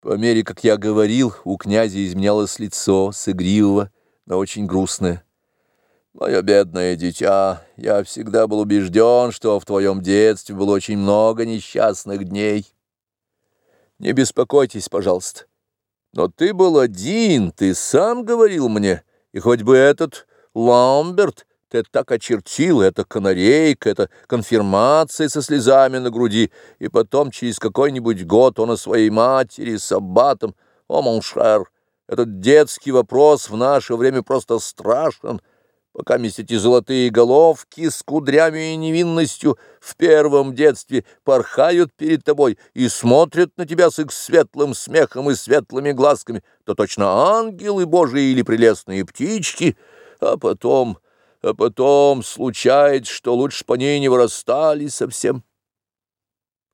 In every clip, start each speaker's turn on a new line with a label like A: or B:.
A: По мере, как я говорил, у князя изменялось лицо с игривого, но очень грустное. Мое бедное дитя, я всегда был убежден, что в твоем детстве было очень много несчастных дней. Не беспокойтесь, пожалуйста. Но ты был один, ты сам говорил мне, и хоть бы этот Ламберт ты так очертил, это канарейка, это конфирмация со слезами на груди, и потом через какой-нибудь год он о своей матери с аббатом. О, моншер, этот детский вопрос в наше время просто страшен. Пока эти золотые головки с кудрями и невинностью в первом детстве порхают перед тобой и смотрят на тебя с их светлым смехом и светлыми глазками, то точно ангелы божии или прелестные птички, а потом а потом случается, что лучше по ней не вырастали совсем.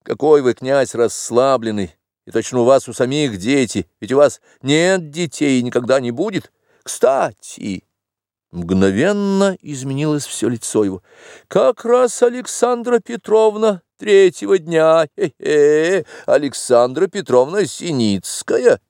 A: Какой вы, князь, расслабленный, и точно у вас у самих дети, ведь у вас нет детей и никогда не будет. Кстати, мгновенно изменилось все лицо его. Как раз Александра Петровна третьего дня, хе-хе, Александра Петровна Синицкая,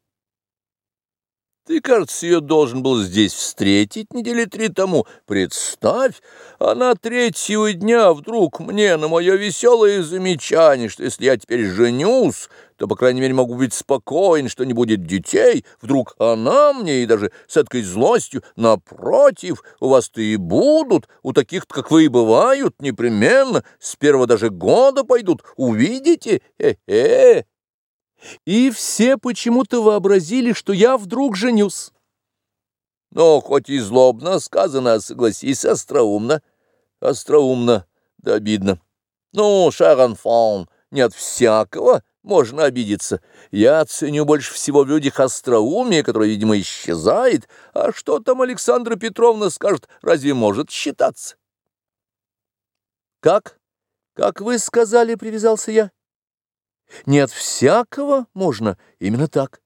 A: ты, кажется, ее должен был здесь встретить недели три тому. Представь, она третьего дня вдруг мне на мое веселое замечание, что если я теперь женюсь, то, по крайней мере, могу быть спокоен, что не будет детей. Вдруг она мне и даже с этой злостью, напротив, у вас-то и будут, у таких как вы и бывают, непременно, с первого даже года пойдут, увидите, э-э, и все почему-то вообразили, что я вдруг женюсь. Но хоть и злобно сказано, согласись, остроумно. Остроумно, да обидно. Ну, шаранфон, не от всякого можно обидеться. Я ценю больше всего в людях остроумие, которое, видимо, исчезает. А что там Александра Петровна скажет, разве может считаться? Как? Как вы сказали, привязался я? Не от всякого можно, именно так.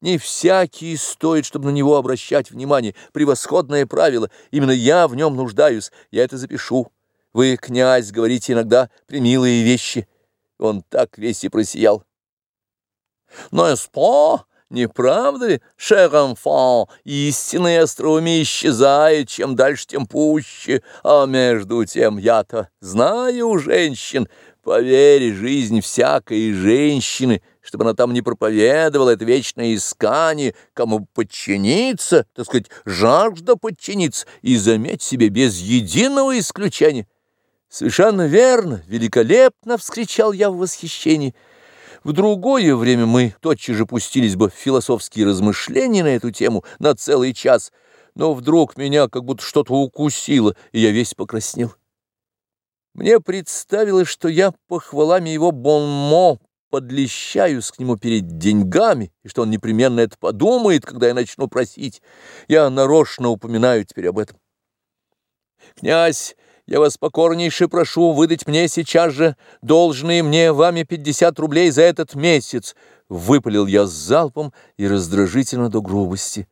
A: Не всякий стоит, чтобы на него обращать внимание. Превосходное правило. Именно я в нем нуждаюсь. Я это запишу. Вы, князь, говорите иногда примилые вещи. Он так весь и просиял. Но эспо, не правда ли, шер enfant, истинное остроумие исчезает, чем дальше, тем пуще. А между тем я-то знаю женщин, Поверь, жизнь всякой женщины, чтобы она там не проповедовала это вечное искание, кому подчиниться, так сказать, жажда подчиниться, и заметь себе без единого исключения. Совершенно верно, великолепно, — вскричал я в восхищении. В другое время мы тотчас же пустились бы в философские размышления на эту тему на целый час, но вдруг меня как будто что-то укусило, и я весь покраснел. Мне представилось, что я похвалами его бонмо подлещаюсь к нему перед деньгами, и что он непременно это подумает, когда я начну просить. Я нарочно упоминаю теперь об этом. Князь, я вас покорнейше прошу выдать мне сейчас же должные мне вами пятьдесят рублей за этот месяц. Выпалил я с залпом и раздражительно до грубости.